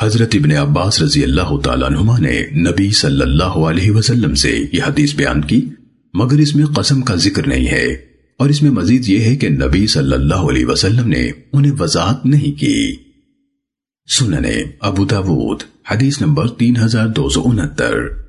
حضرت ابن عباس رضی اللہ تعالیٰ عنہما نے نبی صلی اللہ علیہ وسلم سے یہ حدیث بیان کی، مگر اس میں قسم کا ذکر نہیں ہے۔ اور اس میں مزید یہ ہے کہ نبی صلی اللہ علیہ وسلم نے انہیں وضاحت نہیں کی۔ سننے، ابو داود، حدیث نمبر تین ہزار دو سو انہتر۔